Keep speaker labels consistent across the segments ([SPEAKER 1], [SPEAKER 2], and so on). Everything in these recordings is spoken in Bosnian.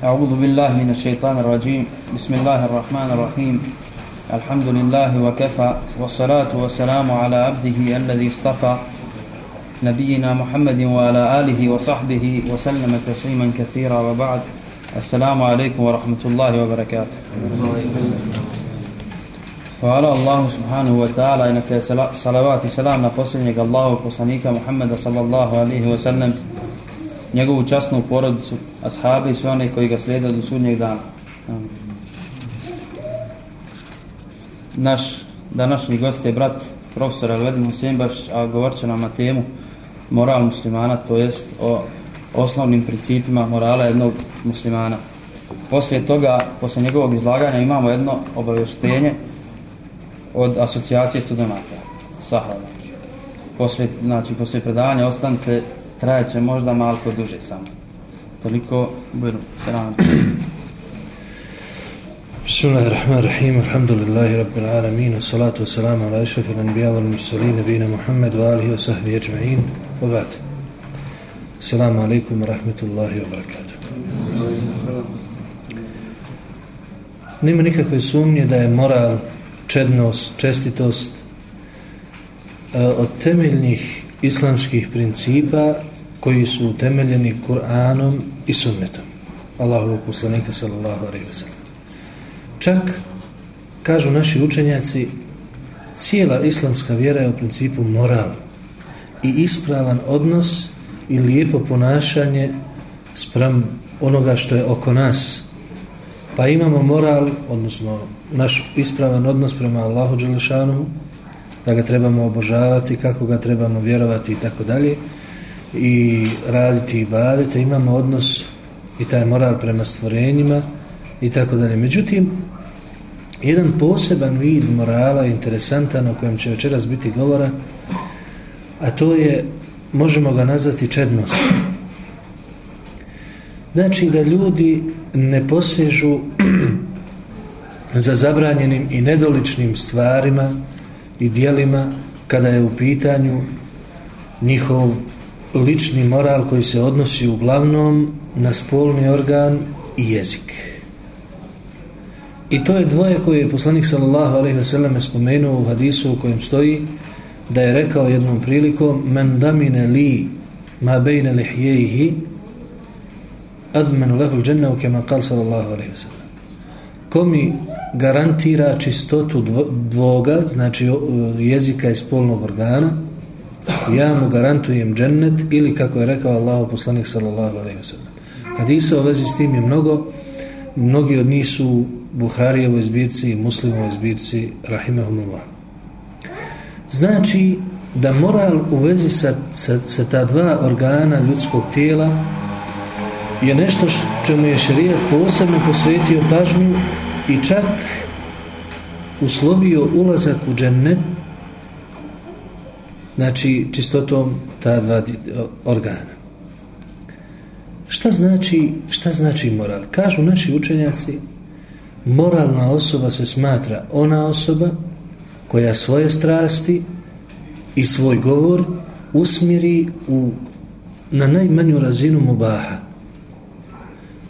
[SPEAKER 1] أعوذ بالله من الشيطان الرجيم. بسم الله الرحمن الرحيم. الحمد لله وكفى والصلاة والسلام على عبده الذي اصطفى نبينا محمد وعلى آله وصحبه وسلم تسليما كثيرا وبعد. السلام عليكم ورحمة الله وبركاته. Hvala Allahu subhanahu wa ta'ala i neka je salavat i salam na posljednjeg Allahu poslanika Muhammeda sallallahu wa sallam njegovu časnu porodicu, ashabi i sve one koji ga slijede do sudnjeg dana. Naš današnji gost je brat profesor Elvedin Husembašić, a govorit će nam na temu moral muslimana, to jest o osnovnim principima morala jednog muslimana. Poslije toga, poslije njegovog izlaganja, imamo jedno obavještenje od asocijacije studenta Sahara. Poslije, znači, poslije predavanja ostanite, trajeće možda malo duže samo. Toliko, budu, salam.
[SPEAKER 2] Bismillahirrahmanirrahim, alhamdulillahi rabbil alamin, salatu wassalamu ala išrafil anbiya wal mursalin, nabina Muhammed wa alihi wa sahbihi ajma'in, wa ba'd. Assalamu alaikum wa rahmatullahi wa barakatuh. Nima nikakve sumnje da je moral čednost, čestitost e, od temeljnih islamskih principa koji su utemeljeni Kur'anom i sunnetom. Allahu poslanika sallallahu alaihi wa sallam. Čak, kažu naši učenjaci, cijela islamska vjera je u principu moral i ispravan odnos i lijepo ponašanje sprem onoga što je oko nas. Pa imamo moral, odnosno naš ispravan odnos prema Allahu Đelešanu, da ga trebamo obožavati, kako ga trebamo vjerovati i tako dalje, i raditi i badite, imamo odnos i taj moral prema stvorenjima i tako dalje. Međutim, jedan poseban vid morala interesantan o kojem će večeras biti govora, a to je, možemo ga nazvati čednost. Znači da ljudi ne posežu za zabranjenim i nedoličnim stvarima i dijelima kada je u pitanju njihov lični moral koji se odnosi uglavnom na spolni organ i jezik. I to je dvoje koje je poslanik sallallahu alejhi ve sellem spomenuo u hadisu u kojem stoji da je rekao jednom prilikom men damine li ma bejne lihjejihi azmenu lehu l'đennevu kema kal sallallahu alejhi ve sellem. Ko mi garantira čistotu dvoga, znači e, jezika i spolnog organa, ja mu garantujem džennet ili kako je rekao Allah poslanik sallallahu alejhi ve sellem. Hadisa u vezi s tim je mnogo, mnogi od njih su Buharijevo izbirci i Muslimovoj izbirci, rahimahumullah. Znači da moral u vezi sa, sa, sa ta dva organa ljudskog tijela je nešto čemu je šarijat posebno posvetio pažnju i čak uslovio ulazak u džennet znači čistotom ta dva organa. Šta znači, šta znači moral? Kažu naši učenjaci, moralna osoba se smatra ona osoba koja svoje strasti i svoj govor usmjeri u, na najmanju razinu mubaha.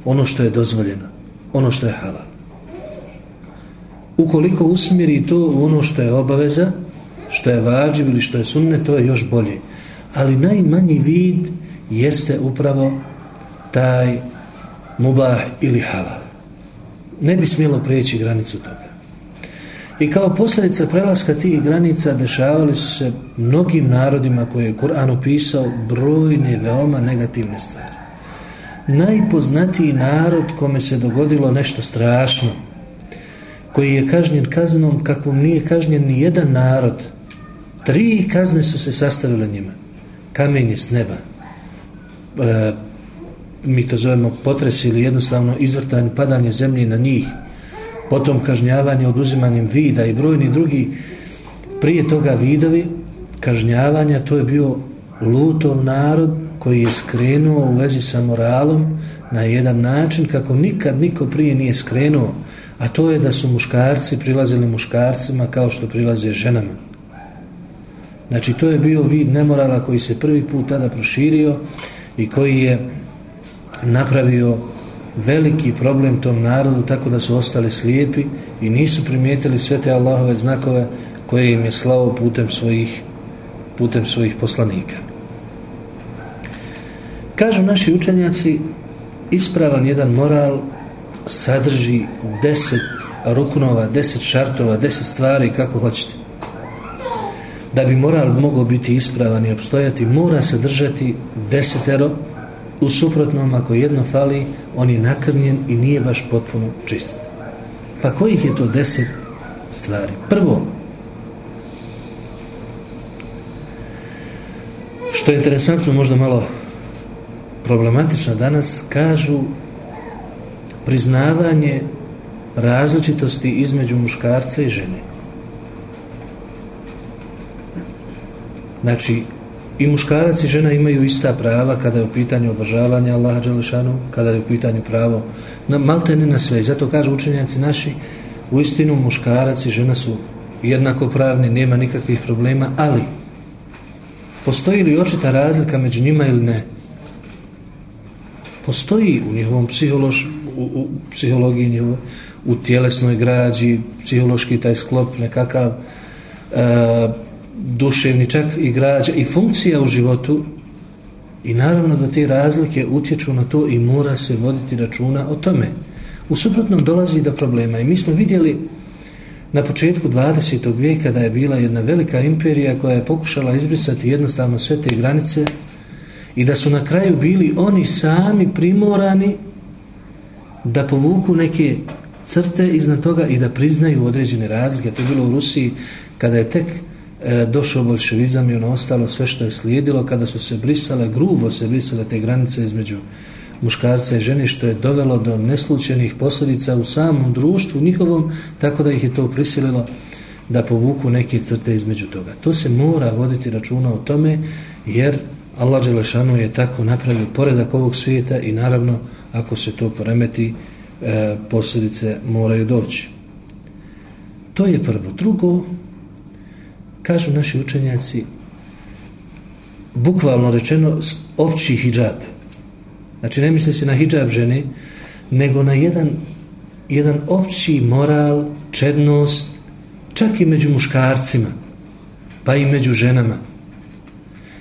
[SPEAKER 2] Ono što je dozvoljeno, ono što je halal ukoliko usmjeri to ono što je obaveza, što je vađiv ili što je sunne, to je još bolje. Ali najmanji vid jeste upravo taj mubah ili halal. Ne bi smjelo preći granicu toga. I kao posljedica prelaska tih granica dešavali su se mnogim narodima koje je Kur'an opisao brojne veoma negativne stvari. Najpoznatiji narod kome se dogodilo nešto strašno, koji je kažnjen kaznom kakvom nije kažnjen ni jedan narod. Tri kazne su se sastavile njima. Kamenje s neba. E, mi to zovemo potres ili jednostavno izvrtanje, padanje zemlje na njih. Potom kažnjavanje oduzimanjem vida i brojni drugi prije toga vidovi kažnjavanja, to je bio lutov narod koji je skrenuo u vezi sa moralom na jedan način kako nikad niko prije nije skrenuo a to je da su muškarci prilazili muškarcima kao što prilaze ženama. Znači, to je bio vid nemorala koji se prvi put tada proširio i koji je napravio veliki problem tom narodu tako da su ostali slijepi i nisu primijetili sve te Allahove znakove koje im je slavo putem svojih putem svojih poslanika. Kažu naši učenjaci ispravan jedan moral sadrži deset ruknova, deset šartova, deset stvari kako hoćete. Da bi moral mogao biti ispravan i obstojati, mora se držati desetero u suprotnom ako jedno fali, on je nakrnjen i nije baš potpuno čist. Pa kojih je to deset stvari? Prvo, što je interesantno, možda malo problematično danas, kažu priznavanje različitosti između muškarca i žene. Znači, i muškarac i žena imaju ista prava kada je u pitanju obožavanja Allaha Đalešanu, kada je u pitanju pravo na malte ne na sve. I zato kažu učenjaci naši, u istinu muškarac i žena su jednako pravni, nema nikakvih problema, ali postoji li očita razlika među njima ili ne? Postoji u njihovom psihološkom u, u psihologiji u, u tjelesnoj građi, psihološki taj sklop nekakav e, duševni čak i građa i funkcija u životu i naravno da te razlike utječu na to i mora se voditi računa o tome. U suprotnom dolazi do problema i mi smo vidjeli na početku 20. vijeka da je bila jedna velika imperija koja je pokušala izbrisati jednostavno sve te granice i da su na kraju bili oni sami primorani da povuku neke crte iznad toga i da priznaju određene razlike. To je bilo u Rusiji kada je tek e, došao bolševizam i ono ostalo sve što je slijedilo kada su se brisale, grubo se brisale te granice između muškarca i žene što je dovelo do neslučenih posljedica u samom društvu njihovom, tako da ih je to prisililo da povuku neke crte između toga. To se mora voditi računa o tome jer Allah Đelešanu je tako napravio poredak ovog svijeta i naravno ako se to poremeti e, posljedice moraju doći. To je prvo. Drugo, kažu naši učenjaci, bukvalno rečeno, opći hijab. Znači, ne misli se na hijab žene, nego na jedan, jedan opći moral, čednost, čak i među muškarcima, pa i među ženama.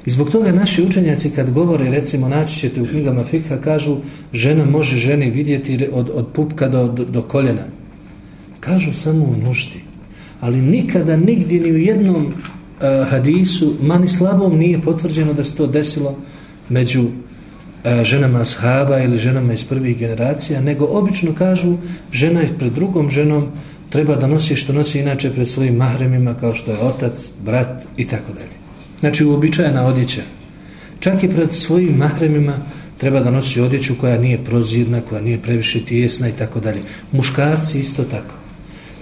[SPEAKER 2] I zbog toga naši učenjaci kad govore, recimo, naći ćete u knjigama Fikha, kažu, žena može ženi vidjeti od, od pupka do, do, do koljena. Kažu samo u nuždi. Ali nikada, nigdje, ni u jednom uh, hadisu, mani slabom nije potvrđeno da se to desilo među uh, ženama ashaba ili ženama iz prvih generacija, nego obično kažu, žena je pred drugom ženom, treba da nosi što nosi inače pred svojim mahremima, kao što je otac, brat i tako dalje. Znači uobičajena odjeća. Čak i pred svojim mahremima treba da nosi odjeću koja nije prozirna, koja nije previše tijesna i tako dalje. Muškarci isto tako.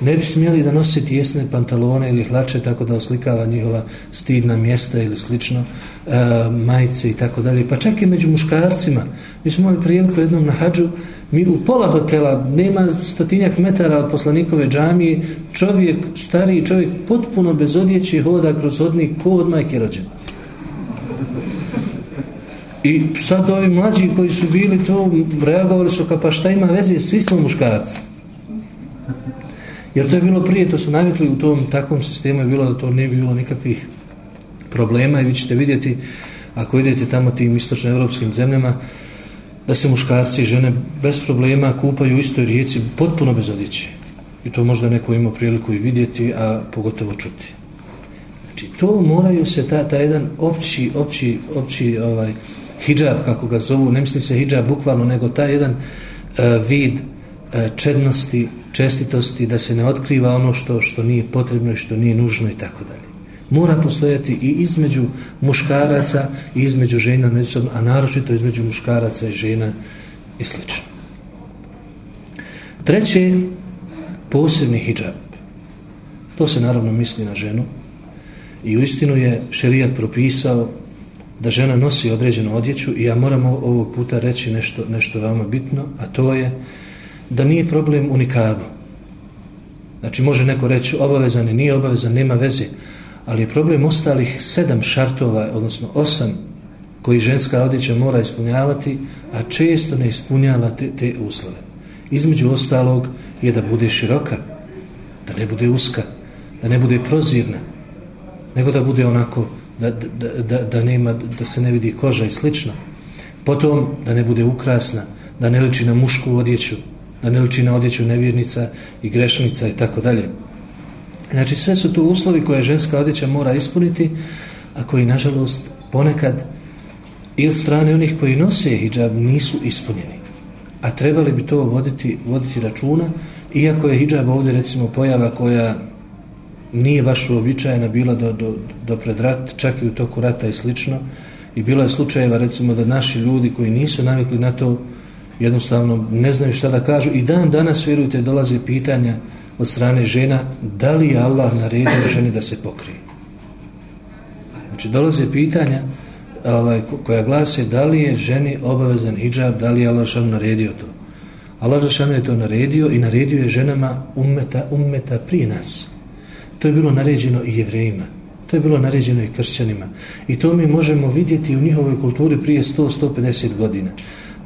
[SPEAKER 2] Ne bi smjeli da nosi tijesne pantalone ili hlače tako da oslikava njihova stidna mjesta ili slično, e, majice i tako dalje. Pa čak i među muškarcima. Mi smo imali priliku jednom na hađu, mi u pola hotela, nema stotinjak metara od poslanikove džamije, čovjek, stariji čovjek, potpuno bez odjeće hoda kroz hodnik ko od majke rođena. I sad ovi mlađi koji su bili to, reagovali su kao pa šta ima veze, svi smo muškarci. Jer to je bilo prije, to su navikli u tom takvom sistemu, je bilo da to nije bilo nikakvih problema i vi ćete vidjeti, ako idete tamo tim istočnoevropskim zemljama, da se muškarci i žene bez problema kupaju u istoj rijeci potpuno bez odjeće. I to možda neko ima priliku i vidjeti, a pogotovo čuti. Znači, to moraju se, ta, ta jedan opći, opći, opći ovaj, hijab, kako ga zovu, ne misli se hijab bukvalno, nego taj jedan uh, vid uh, čednosti, čestitosti, da se ne otkriva ono što što nije potrebno i što nije nužno i tako dalje mora postojati i između muškaraca i između žena međusobno, a naročito između muškaraca i žena i sl. Treće, posebni hijab. To se naravno misli na ženu i u istinu je šerijat propisao da žena nosi određenu odjeću i ja moram ovog puta reći nešto, nešto veoma bitno, a to je da nije problem u nikabu. Znači može neko reći obavezan i nije obavezan, nema veze, ali je problem ostalih sedam šartova, odnosno osam koji ženska odjeća mora ispunjavati, a često ne ispunjava te, te uslove. Između ostalog je da bude široka, da ne bude uska, da ne bude prozirna, nego da bude onako, da, da, da, da, nema, da se ne vidi koža i slično. Potom da ne bude ukrasna, da ne liči na mušku odjeću, da ne liči na odjeću nevjernica i grešnica i tako dalje. Znači sve su to uslovi koje ženska odjeća mora ispuniti, a koji nažalost ponekad i od strane onih koji nose hijab nisu ispunjeni. A trebali bi to voditi, voditi računa, iako je hijab ovdje recimo pojava koja nije baš uobičajena bila do, do, do pred rat, čak i u toku rata i slično. I bilo je slučajeva recimo da naši ljudi koji nisu navikli na to jednostavno ne znaju šta da kažu i dan danas vjerujte dolaze pitanja od strane žena da li je Allah naredio ženi da se pokrije. Znači dolaze pitanja ovaj, koja glase da li je ženi obavezan hijab, da li je Allah šan naredio to. Allah šan je to naredio i naredio je ženama ummeta, ummeta prije nas. To je bilo naređeno i jevrejima. To je bilo naređeno i kršćanima. I to mi možemo vidjeti u njihovoj kulturi prije 100-150 godina.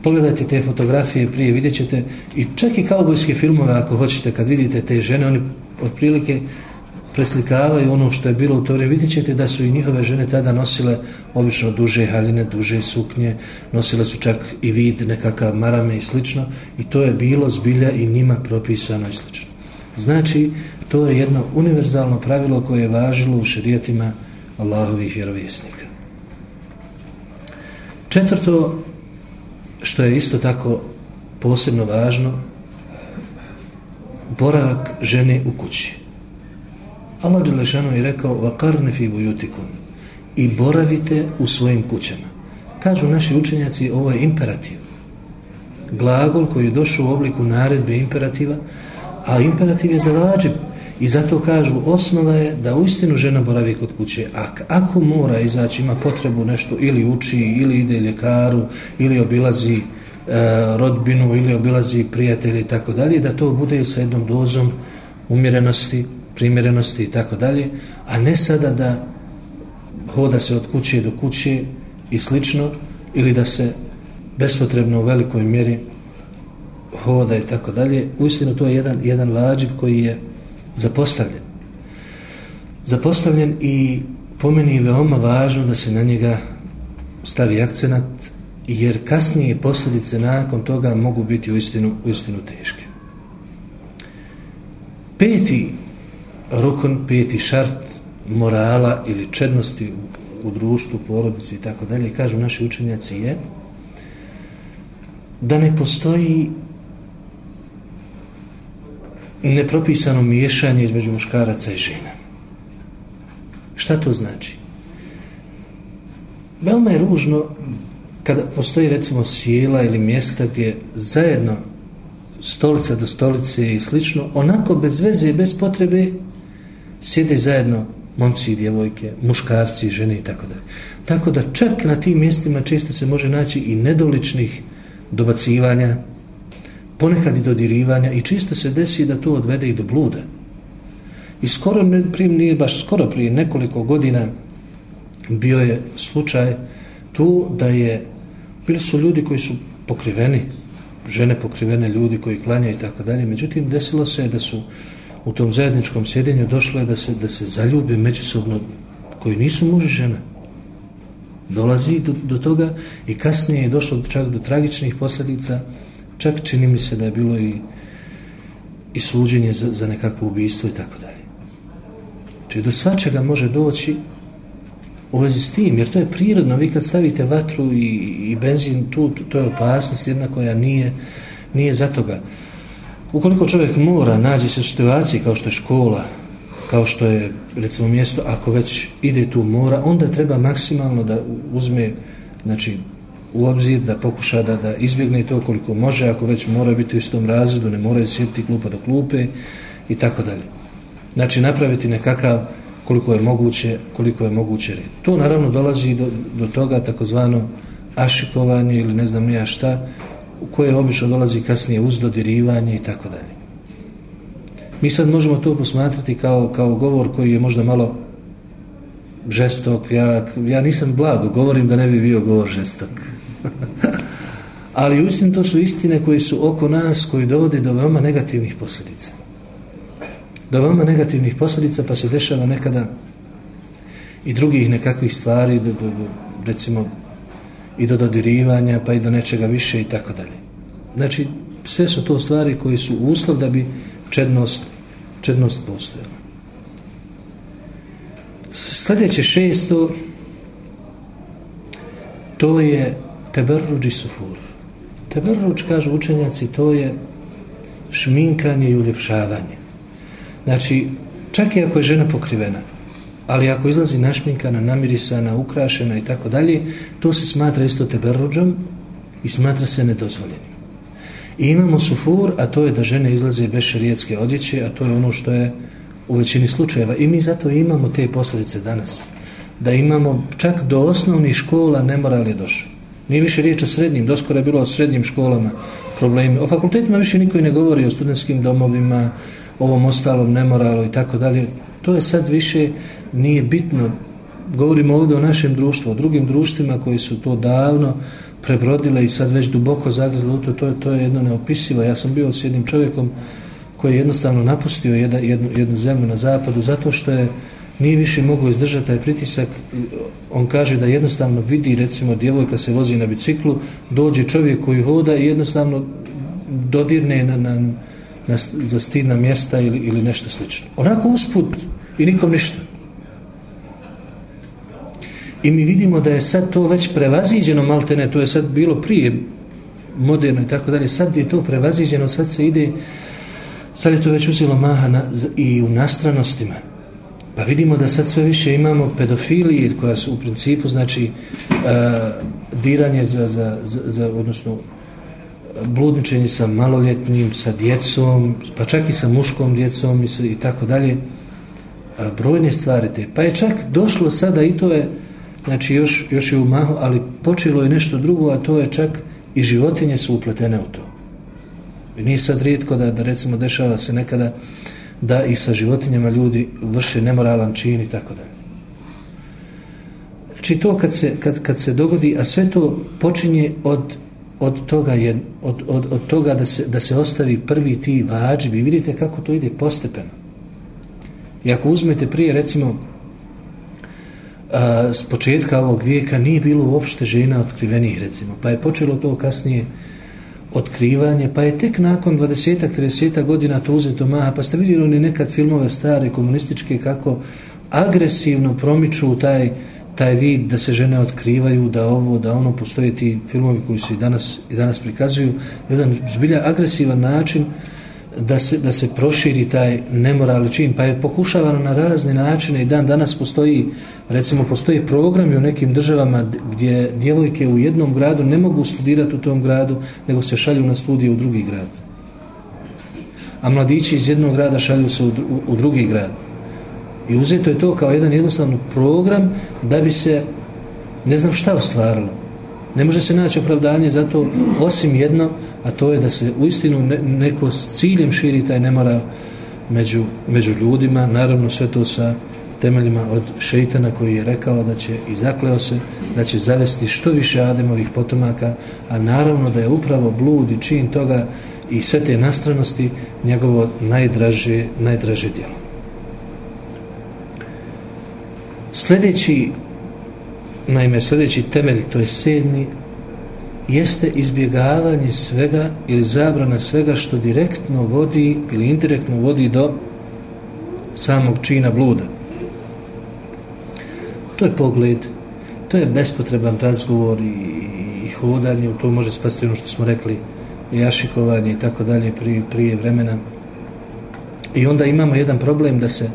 [SPEAKER 2] Pogledajte te fotografije prije, vidjet ćete i čak i kaubojske filmove ako hoćete, kad vidite te žene, oni otprilike preslikavaju ono što je bilo u tori, vidjet ćete da su i njihove žene tada nosile obično duže haljine, duže suknje, nosile su čak i vid nekakav marame i slično i to je bilo zbilja i njima propisano i slično. Znači, to je jedno univerzalno pravilo koje je važilo u šerijetima Allahovih vjerovjesnika. Četvrto, što je isto tako posebno važno, boravak žene u kući. Allah Đelešanu je rekao وَقَرْنِ فِي بُيُتِكُمْ i boravite u svojim kućama. Kažu naši učenjaci, ovo je imperativ. Glagol koji je došao u obliku naredbe imperativa, a imperativ je za vađib. I zato kažu, osnova je da uistinu žena boravi kod kuće. A ako mora izaći, ima potrebu nešto ili uči, ili ide ljekaru, ili obilazi e, rodbinu, ili obilazi prijatelje i tako dalje, da to bude sa jednom dozom umjerenosti, primjerenosti i tako dalje, a ne sada da hoda se od kuće do kuće i slično, ili da se bespotrebno u velikoj mjeri hoda i tako dalje. Uistinu to je jedan, jedan vađib koji je zapostavljen. Zapostavljen i po meni je veoma važno da se na njega stavi akcenat, jer kasnije posljedice nakon toga mogu biti uistinu, uistinu teške. Peti rukon, peti šart morala ili čednosti u, u društvu, porodici i tako dalje, kažu naši učenjaci je da ne postoji nepropisano miješanje između muškaraca i žena. Šta to znači? Veoma je ružno kada postoji recimo sjela ili mjesta gdje zajedno stolica do stolice i slično, onako bez veze i bez potrebe sjede zajedno momci i djevojke, muškarci, i žene i tako dalje. Tako da čak na tim mjestima često se može naći i nedoličnih dobacivanja, ponekad i dodirivanja i čisto se desi da to odvede i do bluda. I skoro, prije, nije baš skoro prije nekoliko godina bio je slučaj tu da je, bili su ljudi koji su pokriveni, žene pokrivene ljudi koji klanjaju i tako dalje, međutim desilo se da su u tom zajedničkom sjedinju došlo je da se, da se zaljube međusobno koji nisu muži žena. Dolazi do, do toga i kasnije je došlo čak do tragičnih posljedica čak čini mi se da je bilo i i suđenje za, za nekakvo ubijstvo i tako dalje. Znači do svačega može doći u vezi s tim, jer to je prirodno, vi kad stavite vatru i, i benzin tu, to je opasnost jedna koja nije, nije za toga. Ukoliko čovjek mora nađe se u situaciji kao što je škola, kao što je recimo mjesto, ako već ide tu mora, onda treba maksimalno da uzme znači, u obzir da pokuša da, da izbjegne to koliko može, ako već mora biti u istom razredu, ne moraju sjediti klupa do klupe i tako dalje. Znači napraviti nekakav koliko je moguće, koliko je moguće red. To naravno dolazi do, do toga takozvano ašikovanje ili ne znam nija šta, u koje obično dolazi kasnije uz dodirivanje i tako dalje. Mi sad možemo to posmatrati kao, kao govor koji je možda malo žestok, ja, ja nisam blago, govorim da ne bi bio govor žestok. Ali uistinu to su istine koji su oko nas, koji dovode do veoma negativnih posljedica. Do veoma negativnih posljedica, pa se dešava nekada i drugih nekakvih stvari, do, do, do, recimo i do dodirivanja, pa i do nečega više i tako dalje. Znači, sve su to stvari koji su uslov da bi čednost, čednost postojala. Sljedeće šesto, to je teberruđi sufur. Teberruđ, kažu učenjaci, to je šminkanje i uljepšavanje. Znači, čak i ako je žena pokrivena, ali ako izlazi našminkana, namirisana, ukrašena i tako dalje, to se smatra isto teberruđom i smatra se nedozvoljenim. I imamo sufur, a to je da žene izlaze bez šarijetske odjeće, a to je ono što je u većini slučajeva. I mi zato imamo te posljedice danas. Da imamo čak do osnovnih škola nemoral je došao. Nije više riječ o srednjim, doskora je bilo o srednjim školama problemi. O fakultetima više niko i ne govori o studentskim domovima, ovom ostalom nemoralu i tako dalje. To je sad više nije bitno. Govorimo ovdje o našem društvu, o drugim društvima koji su to davno prebrodile i sad već duboko zagrazile u to, to, to je jedno neopisivo. Ja sam bio s jednim čovjekom koji je jednostavno napustio jedna, jednu, jednu zemlju na zapadu zato što je nije više mogu izdržati taj pritisak. On kaže da jednostavno vidi, recimo, djevojka se vozi na biciklu, dođe čovjek koji hoda i jednostavno dodirne na, na, na, za stidna mjesta ili, ili nešto slično. Onako usput i nikom ništa. I mi vidimo da je sad to već prevaziđeno, maltene, to je sad bilo prije moderno i tako dalje, sad je to prevaziđeno, sad se ide, sad je to već uzelo maha na, i u nastranostima. Pa vidimo da sad sve više imamo pedofilije koja su u principu, znači, uh, diranje za, za, za, za, odnosno, bludničenje sa maloljetnim, sa djecom, pa čak i sa muškom djecom i, sa, i tako dalje, eh, brojne stvari te. Pa je čak došlo sada i to je, znači još, još je u mahu, ali počelo je nešto drugo, a to je čak i životinje su upletene u to. I nije sad rijetko da, da recimo dešava se nekada da i sa životinjama ljudi vrše nemoralan čin i tako dalje. Znači to kad se, kad, kad se dogodi, a sve to počinje od, od toga, je, od, od, od toga da, se, da se ostavi prvi ti vađbi. Vidite kako to ide postepeno. I ako uzmete prije, recimo, a, s početka ovog vijeka nije bilo uopšte žena otkrivenih recimo pa je počelo to kasnije otkrivanje pa je tek nakon 20 30 godina to uzeto maha pa ste vidjeli oni nekad filmove stare komunističke kako agresivno promiču taj taj vid da se žene otkrivaju da ovo da ono postoje ti filmovi koji se i danas i danas prikazuju. Jedan zbilja agresivan način da se, da se proširi taj nemoralni čin, pa je pokušavano na razne načine i dan danas postoji, recimo postoji programi u nekim državama gdje djevojke u jednom gradu ne mogu studirati u tom gradu, nego se šalju na studije u drugi grad. A mladići iz jednog grada šalju se u, u, u drugi grad. I uzeto je to kao jedan jednostavno program da bi se ne znam šta ostvarilo. Ne može se naći opravdanje za to osim jedno, a to je da se u istinu neko s ciljem širi taj nemoral među, među ljudima, naravno sve to sa temeljima od šeitana koji je rekao da će i zakleo se da će zavesti što više Ademovih potomaka, a naravno da je upravo blud i čin toga i sve te nastranosti njegovo najdraže, najdraže djelo. Sljedeći naime sljedeći temelj, to je sedmi, jeste izbjegavanje svega ili zabrana svega što direktno vodi ili indirektno vodi do samog čina bluda. To je pogled, to je bespotreban razgovor i, i hodanje, u to može spasti ono što smo rekli, jašikovanje i tako dalje prije, prije vremena. I onda imamo jedan problem da se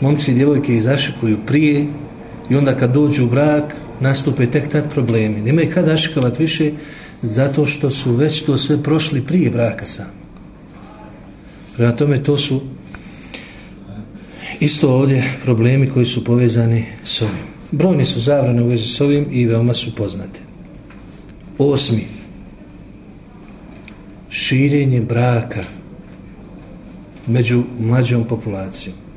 [SPEAKER 2] momci i djevojke izašikuju prije i onda kad dođu u brak, nastupe tek tad problemi. Nema i kada ašikavat više zato što su već to sve prošli prije braka samog. Prema tome to su isto ovdje problemi koji su povezani s ovim. Brojni su zabrane u vezi s ovim i veoma su poznate. Osmi. Širenje braka među mlađom populacijom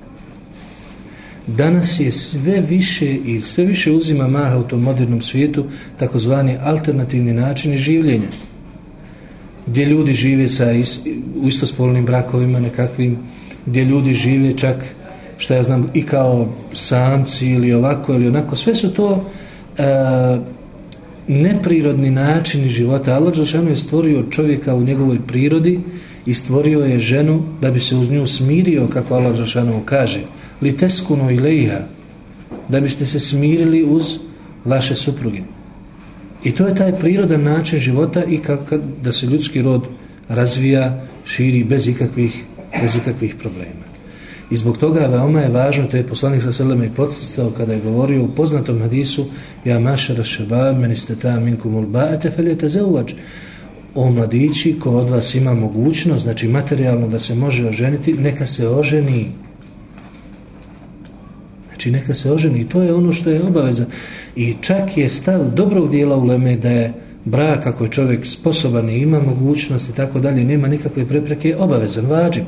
[SPEAKER 2] danas je sve više i sve više uzima maha u tom modernom svijetu takozvani alternativni načini življenja gdje ljudi žive sa is, u istospolnim brakovima nekakvim gdje ljudi žive čak što ja znam i kao samci ili ovako ili onako. Sve su to e, neprirodni načini života. Allah Đelšanu je stvorio čovjeka u njegovoj prirodi i stvorio je ženu da bi se uz nju smirio kako Allah Žešanu kaže li teskunu i da biste se smirili uz vaše supruge. I to je taj prirodan način života i kako da se ljudski rod razvija, širi bez ikakvih, bez ikakvih problema. I zbog toga veoma je važno to je poslanik sa selama i podsjetao kada je govorio u poznatom hadisu ja mašara šeba meni ste ta minkum ulbaete feljete zauvač o mladići ko od vas ima mogućnost znači materijalno da se može oženiti neka se oženi Znači neka se oženi i to je ono što je obaveza. I čak je stav dobrog dijela u Leme da je brak ako je čovjek sposoban i ima mogućnost i tako dalje, nema nikakve prepreke, obavezan, vađi.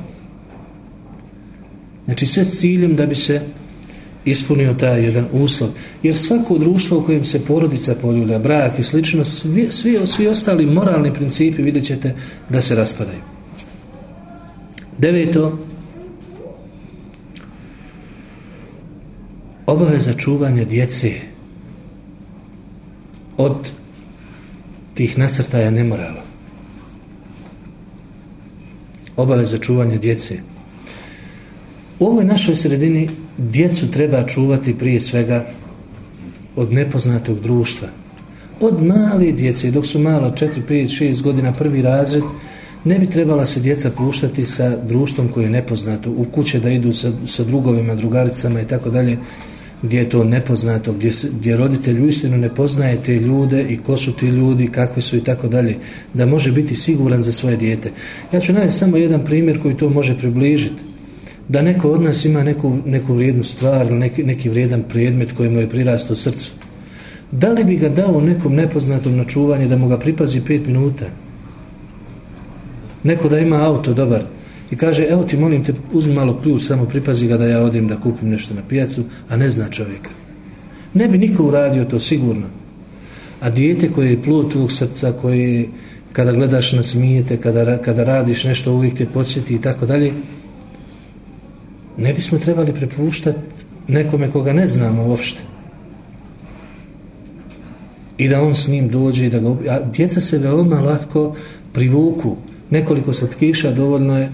[SPEAKER 2] Znači sve s ciljem da bi se ispunio taj jedan uslov. Jer svako društvo u kojem se porodica poljulja, brak i slično, svi, svi, svi ostali moralni principi vidjet ćete da se raspadaju. Deveto, obaveza čuvanja djece od tih nasrtaja nemorala. Obaveza čuvanja djece. U ovoj našoj sredini djecu treba čuvati prije svega od nepoznatog društva. Od male djece, dok su mala 4, 5, 6 godina prvi razred, ne bi trebala se djeca puštati sa društvom koje je nepoznato, u kuće da idu sa, sa drugovima, drugaricama i tako dalje, gdje je to nepoznato, gdje, gdje roditelj uistinu ne poznaje te ljude i ko su ti ljudi, kakvi su i tako dalje, da može biti siguran za svoje dijete. Ja ću navesti samo jedan primjer koji to može približiti. Da neko od nas ima neku, neku vrijednu stvar, neki, neki vrijedan predmet koji mu je prirastao srcu. Da li bi ga dao nekom nepoznatom na čuvanje da mu ga pripazi pet minuta? Neko da ima auto dobar, i kaže, evo ti molim te, uzmi malo ključ, samo pripazi ga da ja odim da kupim nešto na pijacu, a ne zna čovjeka. Ne bi niko uradio to sigurno. A dijete koje je plod tvog srca, koje kada gledaš na smijete, kada, kada radiš nešto uvijek te podsjeti i tako dalje, ne bismo trebali prepuštati nekome koga ne znamo uopšte. I da on s njim dođe i da ga... A djeca se veoma lahko privuku. Nekoliko slatkiša dovoljno je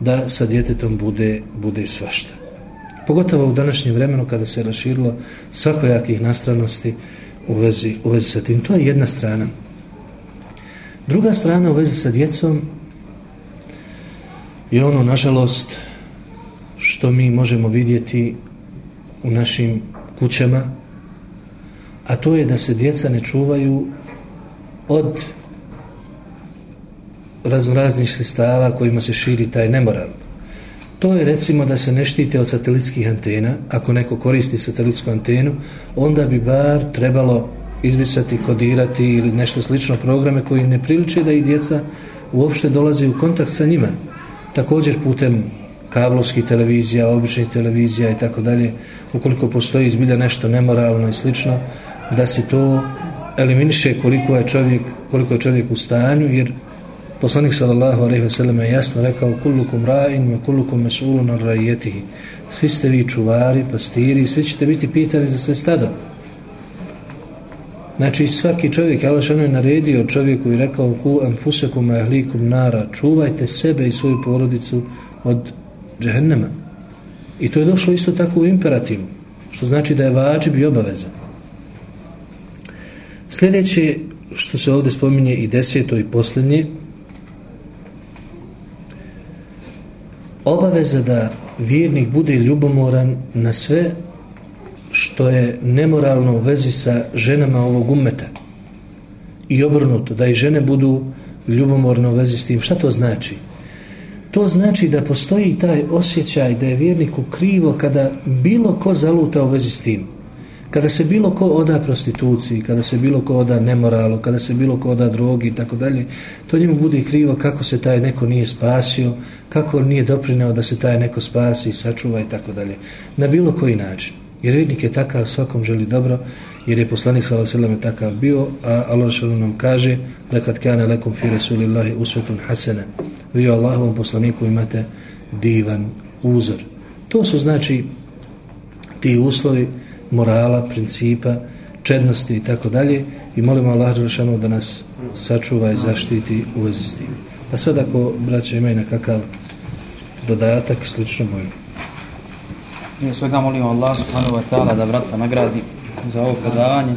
[SPEAKER 2] da sa djetetom bude, bude svašta. Pogotovo u današnjem vremenu kada se raširilo svakojakih nastranosti u vezi, u vezi sa tim. To je jedna strana. Druga strana u vezi sa djecom je ono, nažalost, što mi možemo vidjeti u našim kućama, a to je da se djeca ne čuvaju od raznoraznih sestava kojima se širi taj nemoral. To je recimo da se ne štite od satelitskih antena. Ako neko koristi satelitsku antenu, onda bi bar trebalo izvisati, kodirati ili nešto slično programe koji ne priliče da i djeca uopšte dolaze u kontakt sa njima. Također putem kablovskih televizija, običnih televizija i tako dalje, ukoliko postoji izbilja nešto nemoralno i slično, da se to eliminiše koliko je čovjek, koliko je čovjek u stanju, jer Poslanik sallallahu alejhi ve sellem je jasno rekao kullukum ra'in wa kullukum mas'ulun an ra'iyatihi. Svi ste vi čuvari, pastiri, svi ćete biti pitani za sve stado. Znači svaki čovjek, Allah šano je naredio čovjeku i rekao ku anfusakum ahlikum nara, čuvajte sebe i svoju porodicu od džehennema. I to je došlo isto tako u imperativu, što znači da je vađib i obaveza. Sljedeće što se ovdje spominje i deseto i posljednje, obaveza da vjernik bude ljubomoran na sve što je nemoralno u vezi sa ženama ovog umeta i obrnuto, da i žene budu ljubomorne u vezi s tim. Šta to znači? To znači da postoji taj osjećaj da je vjerniku krivo kada bilo ko zaluta u vezi s tim. Kada se bilo ko oda prostituciji, kada se bilo ko oda nemoralu, kada se bilo ko oda drogi i tako dalje, to njemu bude krivo kako se taj neko nije spasio, kako nije doprineo da se taj neko spasi, sačuva i tako dalje. Na bilo koji način. Jer vjednik je takav, svakom želi dobro, jer je poslanik s.a.v. Takav bio, a Allah što nam kaže, lekad kane lekum fi rasulillahi usvetun hasene. Vi o Allahovom poslaniku imate divan uzor. To su znači ti uslovi morala, principa, čednosti i tako dalje i molimo Allah Đelšanu da nas sačuva i zaštiti u vezi s tim. Pa sad ako braće imaju nekakav dodatak slično mojim.
[SPEAKER 1] Prije svega molim Allah subhanahu wa ta'ala da vrata nagradi za ovo predavanje.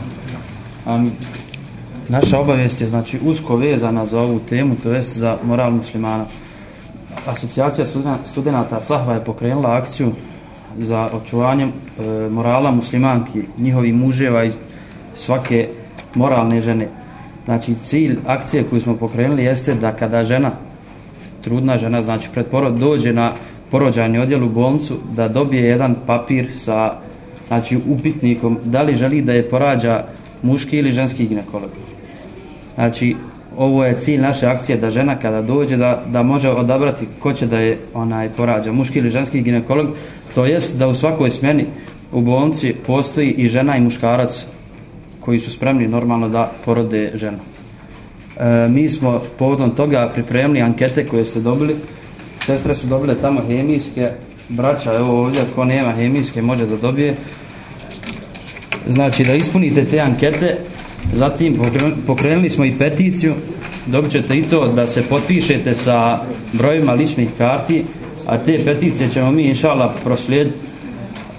[SPEAKER 1] Amin. Naša obavijest je znači usko vezana za ovu temu, to jest za moral muslimana. Asocijacija studenta Sahva je pokrenula akciju za očuvanje e, morala muslimanki, njihovi muževa i svake moralne žene. Znači cilj akcije koju smo pokrenuli jeste da kada žena, trudna žena, znači pred porod, dođe na porođajni odjel u bolnicu, da dobije jedan papir sa znači, upitnikom da li želi da je porađa muški ili ženski ginekolog. Znači, ovo je cilj naše akcije da žena kada dođe da, da može odabrati ko će da je onaj porađa, muški ili ženski ginekolog, to jest da u svakoj smjeni u bolnici postoji i žena i muškarac koji su spremni normalno da porode ženu. E, mi smo povodom toga pripremili ankete koje ste dobili. Sestre su dobile tamo hemijske, braća, evo ovdje, ko nema hemijske, može da dobije. Znači, da ispunite te ankete, zatim pokrenuli smo i peticiju, dobit ćete i to da se potpišete sa brojima ličnih karti, a te peticije ćemo mi inšala proslijediti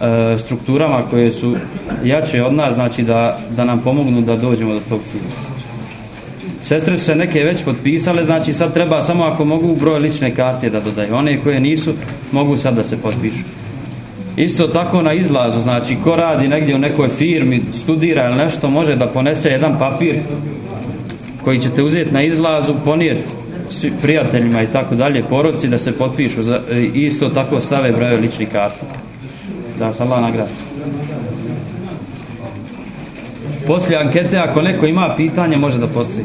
[SPEAKER 1] e, strukturama koje su jače od nas, znači da, da nam pomognu da dođemo do tog cilja. Sestre su se neke već potpisale, znači sad treba samo ako mogu broj lične karte da dodaju. One koje nisu, mogu sad da se potpišu. Isto tako na izlazu, znači ko radi negdje u nekoj firmi, studira ili nešto, može da ponese jedan papir koji ćete uzeti na izlazu, ponijeti prijateljima i tako dalje, porodci da se potpišu za, e, isto tako stave broje lični kartu. Da se Allah nagrada. Poslije ankete, ako neko ima pitanje, može da postavi.